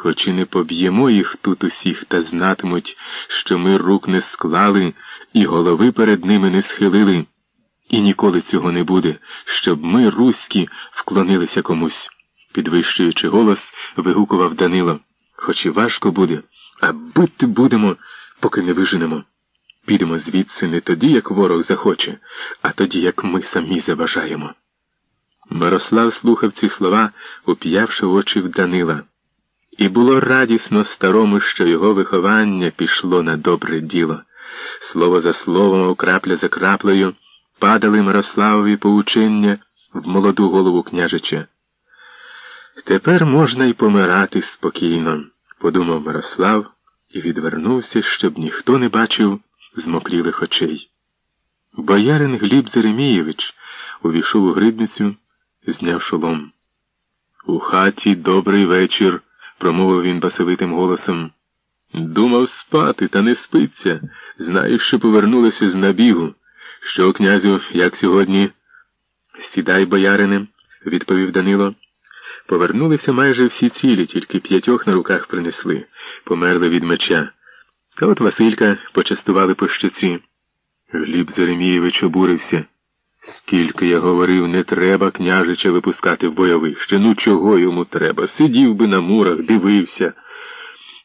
Хоч і не поб'ємо їх тут усіх та знатимуть, що ми рук не склали і голови перед ними не схилили. І ніколи цього не буде, щоб ми, руські, вклонилися комусь, підвищуючи голос, вигукував Данило. Хоч і важко буде, а бити будемо, поки не виженемо. Підемо звідси не тоді, як ворог захоче, а тоді, як ми самі заважаємо. Мирослав слухав ці слова, уп'явши очі в Данила. І було радісно старому, що його виховання пішло на добре діло. Слово за словом, крапля за краплею, падали Мирославові поучення в молоду голову княжича. Тепер можна й помирати спокійно, подумав Мирослав і відвернувся, щоб ніхто не бачив змокрілих очей. Боярин Гліб Зеремієвич увійшов у гридницю, зняв шолом. У хаті добрий вечір, промовив він басовитим голосом. Думав спати, та не спиться. Знаєш, що повернулися з набігу. Що, князю, як сьогодні? Сідай, боярине, відповів Данило. Повернулися майже всі цілі, тільки п'ятьох на руках принесли, померли від меча. А от Василька почастували по щоці. Гліб Зеремієвич обурився. Скільки я говорив, не треба княжича випускати в бойовище. Ну чого йому треба? Сидів би на мурах, дивився.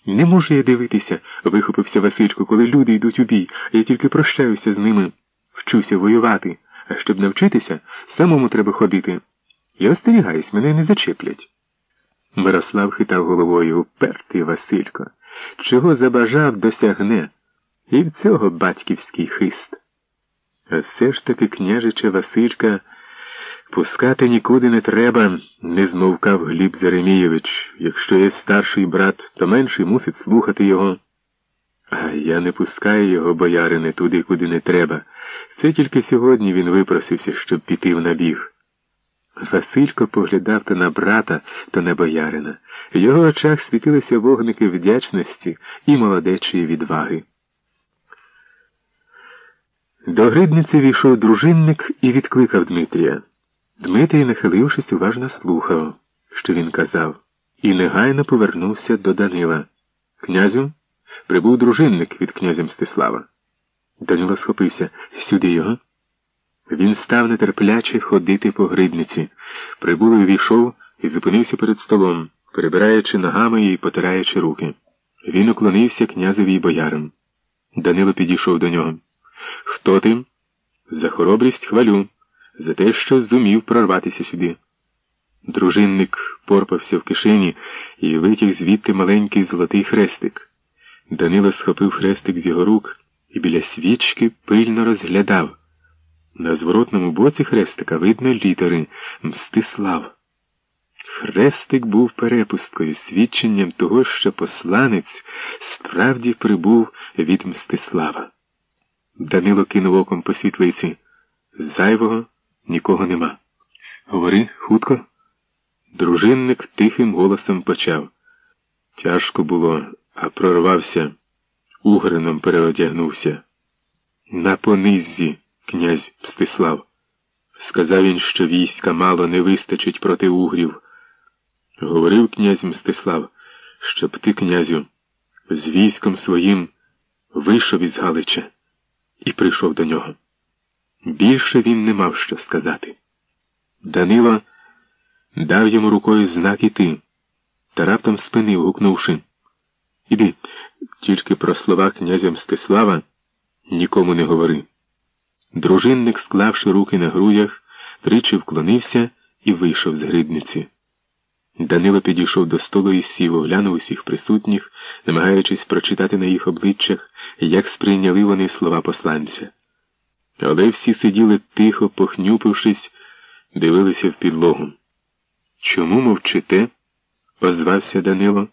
Не можу я дивитися, вихопився Василько, коли люди йдуть у бій, я тільки прощаюся з ними. Вчуся воювати, а щоб навчитися, самому треба ходити. Я остерігаюсь, мене не зачеплять. Мирослав хитав головою упертий Василько. Чого забажав, досягне. І в цього батьківський хист. А все ж таки, княжича Василька, пускати нікуди не треба, не змовкав Гліб Заремійович. Якщо є старший брат, то менший мусить слухати його. А я не пускаю його, боярине, туди, куди не треба. Це тільки сьогодні він випросився, щоб піти в набіг. Василько поглядав то на брата, то на боярина. В його очах світилися вогники вдячності і молодечої відваги. До гридниці війшов дружинник і відкликав Дмитрія. Дмитрій, нахилившись, уважно слухав, що він казав, і негайно повернувся до Данила. Князю, прибув дружинник від князя Мстислава. Данило схопився. Сюди його. Він став нетерпляче ходити по гридниці. Прибулий війшов і зупинився перед столом, перебираючи ногами і потираючи руки. Він уклонився князеві й боярам. Данило підійшов до нього. Хто ти? За хоробрість хвалю, за те, що зумів прорватися сюди. Дружинник порпався в кишені і витяг звідти маленький золотий хрестик. Данило схопив хрестик з його рук і біля свічки пильно розглядав. На зворотному боці хрестика видно літери Мстислав. Хрестик був перепусткою, свідченням того, що посланець справді прибув від Мстислава. Данило кинув оком по світлиці. Зайвого нікого нема. Говори хутко. Дружинник тихим голосом почав. Тяжко було, а прорвався, угрином переодягнувся. На пониззі князь Мстислав. Сказав він, що війська мало не вистачить проти угрів. Говорив князь Мстислав, щоб ти, князю, з військом своїм вийшов із Галича і прийшов до нього. Більше він не мав що сказати. Данило дав йому рукою знак іти, та раптом спинив, гукнувши Іди, тільки про слова князя Мстислава нікому не говори. Дружинник, склавши руки на грудях, тричі вклонився і вийшов з гридниці. Данило підійшов до столу і сів, оглянув усіх присутніх, намагаючись прочитати на їх обличчях, як сприйняли вони слова посланця. Але всі сиділи тихо, похнюпившись, дивилися в підлогу. Чому мовчите? озвався Данило.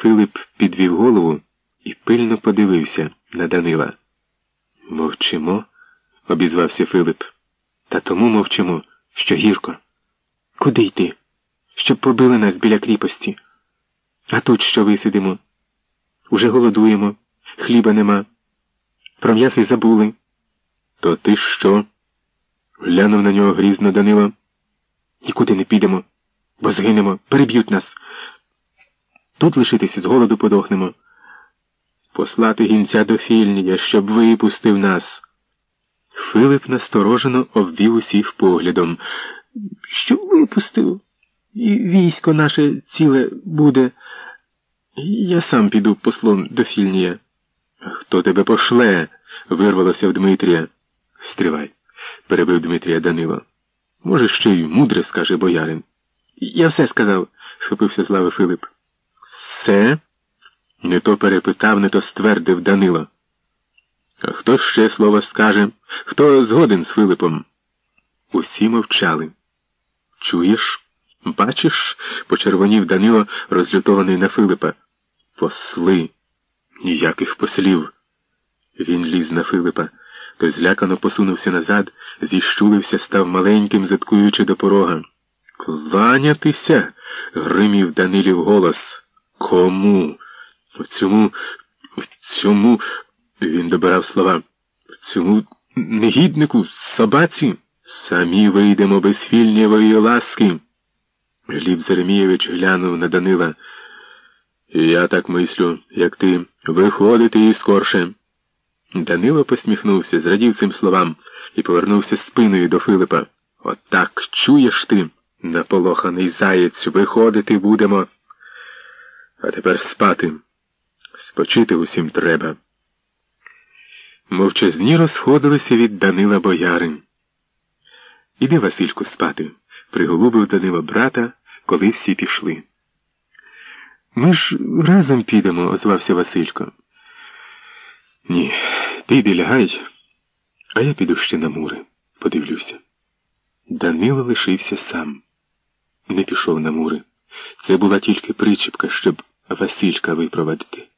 Филип підвів голову і пильно подивився на Данила. Мовчимо? обізвався Филип. Та тому мовчимо, що гірко. Куди йти? Щоб побили нас біля кріпості. А тут що висидимо? Уже голодуємо, хліба нема. Про м'ясо й забули. То ти що? Глянув на нього грізно Данило. Нікуди не підемо, бо згинемо, переб'ють нас. Тут лишитися з голоду подохнемо. Послати гінця до Фільнія, щоб випустив нас. Филип насторожено обвів усіх поглядом. Щоб випустив? І військо наше ціле буде. Я сам піду послом до Фільнія. Хто тебе пошле? вирвалося в Дмитрія. Стривай, перебив Дмитрія Данило. Може, ще й мудре, скаже боярин. Я все сказав, схопився з лави Филип. Все? Не то перепитав, не то ствердив Данило. А хто ще слово скаже? Хто згоден з Филипом? Усі мовчали. Чуєш? Бачиш? почервонів Данило, розлютований на Филипа. Посли. Ніяких послів. Він ліз на Филипа, той злякано посунувся назад, зіщулився, став маленьким, заткуючи до порога. Кланятися. гримів Данилів голос. Кому? В цьому, в цьому, він добирав слова, в цьому негіднику, собаці, самі вийдемо без фільнєвої ласки. Гліб Заремієвич глянув на Данила. Я так мислю, як ти, виходити і скорше. Данило посміхнувся, зрадів цим словам і повернувся спиною до Филипа. Отак чуєш ти, наполоханий заєць, виходити будемо. А тепер спати. Спочити усім треба. Мовчазні розходилися від Данила боярин. Іди, Васильку, спати, приголубив Данило брата, коли всі пішли. Ми ж разом підемо, озвався Василько. Ні, ти йди лягай, а я піду ще на мури, подивлюся. Данило лишився сам. Не пішов на мури. Це була тільки причіпка, щоб Василька випровадити.